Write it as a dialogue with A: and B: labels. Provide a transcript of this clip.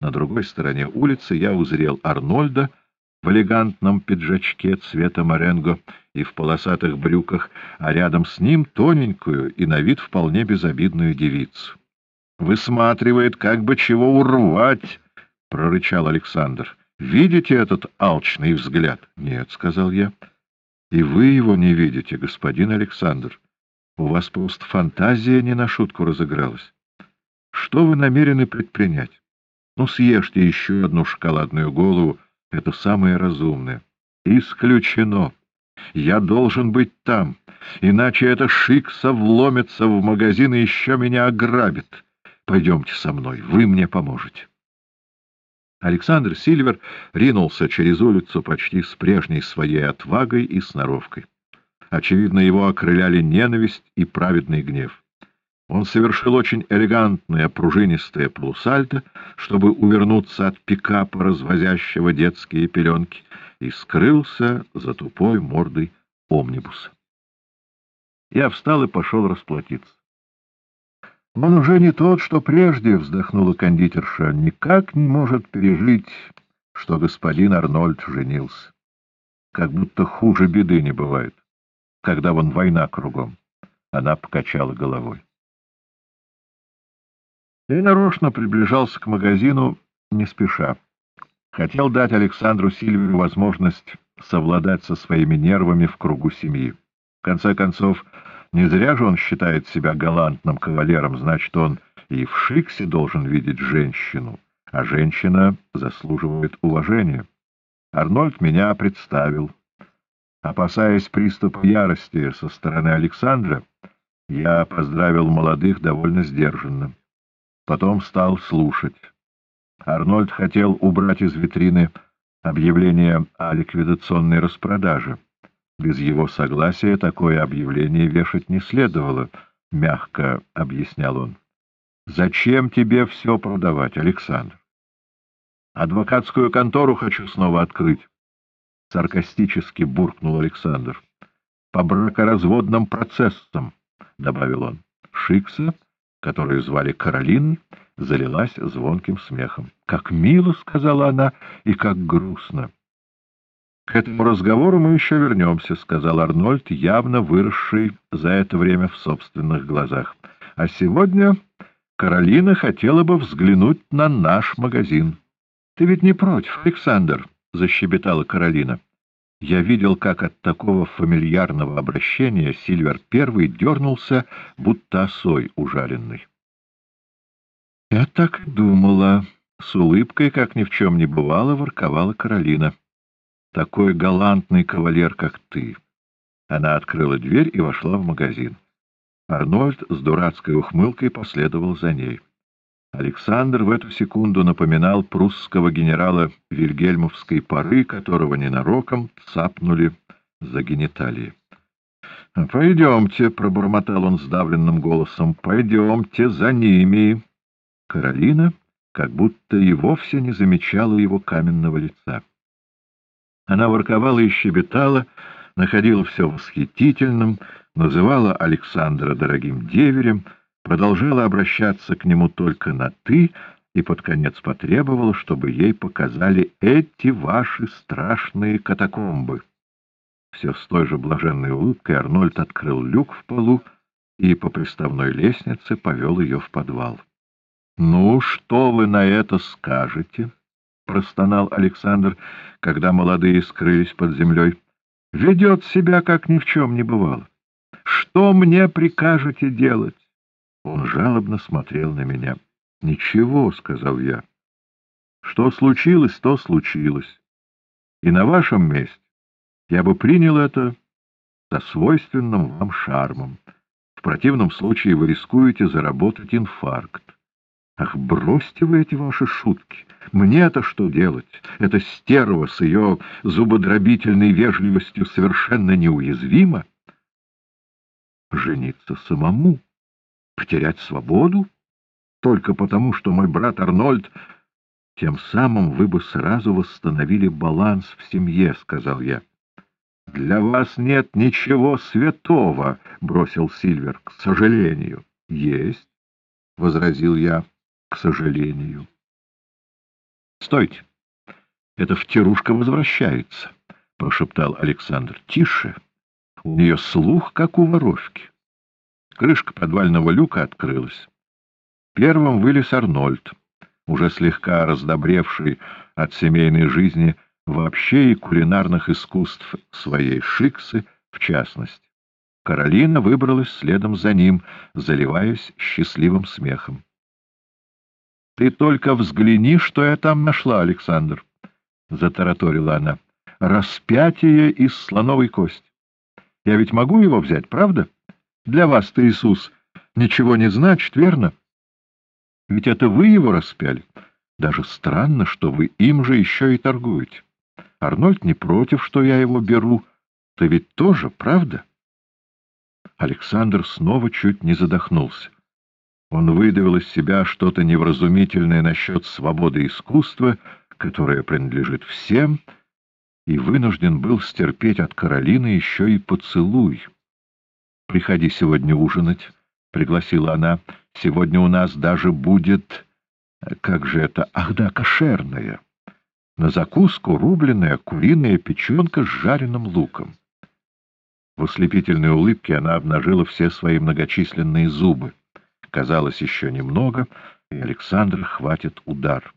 A: На другой стороне улицы я узрел Арнольда в элегантном пиджачке цвета моренго и в полосатых брюках, а рядом с ним тоненькую и на вид вполне безобидную девицу. «Высматривает, как бы чего урвать!» — прорычал Александр. «Видите этот алчный взгляд?» «Нет», — сказал я. «И вы его не видите, господин Александр. У вас просто фантазия не на шутку разыгралась. Что вы намерены предпринять? Ну, съешьте еще одну шоколадную голову, это самое разумное. Исключено. Я должен быть там, иначе эта шикса вломится в магазин и еще меня ограбит. Пойдемте со мной, вы мне поможете. Александр Сильвер ринулся через улицу почти с прежней своей отвагой и сноровкой. Очевидно, его окрыляли ненависть и праведный гнев. Он совершил очень элегантное пружинистое полусальто, чтобы увернуться от пикапа, развозящего детские пеленки, и скрылся за тупой мордой омнибуса. Я встал и пошел расплатиться. Он уже не тот, что прежде, — вздохнула кондитерша, — никак не может пережить, что господин Арнольд женился. Как будто хуже беды не бывает, когда вон война кругом. Она покачала головой. Я нарочно приближался к магазину не спеша. Хотел дать Александру Сильверу возможность совладать со своими нервами в кругу семьи. В конце концов, не зря же он считает себя галантным кавалером, значит, он и в Шиксе должен видеть женщину, а женщина заслуживает уважения. Арнольд меня представил. Опасаясь приступа ярости со стороны Александра, я поздравил молодых довольно сдержанно. Потом стал слушать. Арнольд хотел убрать из витрины объявление о ликвидационной распродаже. Без его согласия такое объявление вешать не следовало, — мягко объяснял он. — Зачем тебе все продавать, Александр? — Адвокатскую контору хочу снова открыть, — саркастически буркнул Александр. — По бракоразводным процессам, — добавил он. Шикса которую звали Каролин, залилась звонким смехом. «Как мило!» — сказала она, — «и как грустно!» «К этому разговору мы еще вернемся», — сказал Арнольд, явно выросший за это время в собственных глазах. «А сегодня Каролина хотела бы взглянуть на наш магазин». «Ты ведь не против, Александр?» — защебетала Каролина. Я видел, как от такого фамильярного обращения Сильвер Первый дернулся, будто осой ужаленный. — Я так и думала. С улыбкой, как ни в чем не бывало, ворковала Каролина. — Такой галантный кавалер, как ты. Она открыла дверь и вошла в магазин. Арнольд с дурацкой ухмылкой последовал за ней. Александр в эту секунду напоминал прусского генерала Вильгельмовской поры, которого ненароком цапнули за гениталии. — Пойдемте, — пробормотал он сдавленным голосом, — пойдемте за ними. Каролина как будто и вовсе не замечала его каменного лица. Она ворковала и щебетала, находила все восхитительным, называла Александра дорогим деверем — продолжала обращаться к нему только на «ты» и под конец потребовала, чтобы ей показали эти ваши страшные катакомбы. Все с той же блаженной улыбкой Арнольд открыл люк в полу и по приставной лестнице повел ее в подвал. — Ну, что вы на это скажете? — простонал Александр, когда молодые скрылись под землей. — Ведет себя, как ни в чем не бывало. Что мне прикажете делать? Он жалобно смотрел на меня. — Ничего, — сказал я. — Что случилось, то случилось. И на вашем месте я бы принял это со свойственным вам шармом. В противном случае вы рискуете заработать инфаркт. Ах, бросьте вы эти ваши шутки. Мне-то что делать? Эта стерва с ее зубодробительной вежливостью совершенно неуязвима. Жениться самому потерять свободу? Только потому, что мой брат Арнольд... Тем самым вы бы сразу восстановили баланс в семье, — сказал я. — Для вас нет ничего святого, — бросил Сильвер, — к сожалению. — Есть, — возразил я, — к сожалению. — Стойте! Эта втирушка возвращается, — прошептал Александр. — Тише! У нее слух, как у воровки. Крышка подвального люка открылась. Первым вылез Арнольд, уже слегка раздобревший от семейной жизни вообще и кулинарных искусств своей шиксы в частности. Каролина выбралась следом за ним, заливаясь счастливым смехом. — Ты только взгляни, что я там нашла, Александр, — затараторила она. — Распятие из слоновой кости. Я ведь могу его взять, правда? Для вас-то, Иисус, ничего не значит, верно? Ведь это вы его распяли. Даже странно, что вы им же еще и торгуете. Арнольд не против, что я его беру. Ты ведь тоже, правда? Александр снова чуть не задохнулся. Он выдавил из себя что-то невразумительное насчет свободы искусства, которое принадлежит всем, и вынужден был стерпеть от Каролины еще и поцелуй. «Приходи сегодня ужинать», — пригласила она. «Сегодня у нас даже будет... Как же это? Ах да, кошерная. На закуску рубленая куриная печенка с жареным луком». В ослепительной улыбке она обнажила все свои многочисленные зубы. Казалось, еще немного, и Александр хватит удар.